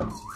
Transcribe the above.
Let's go.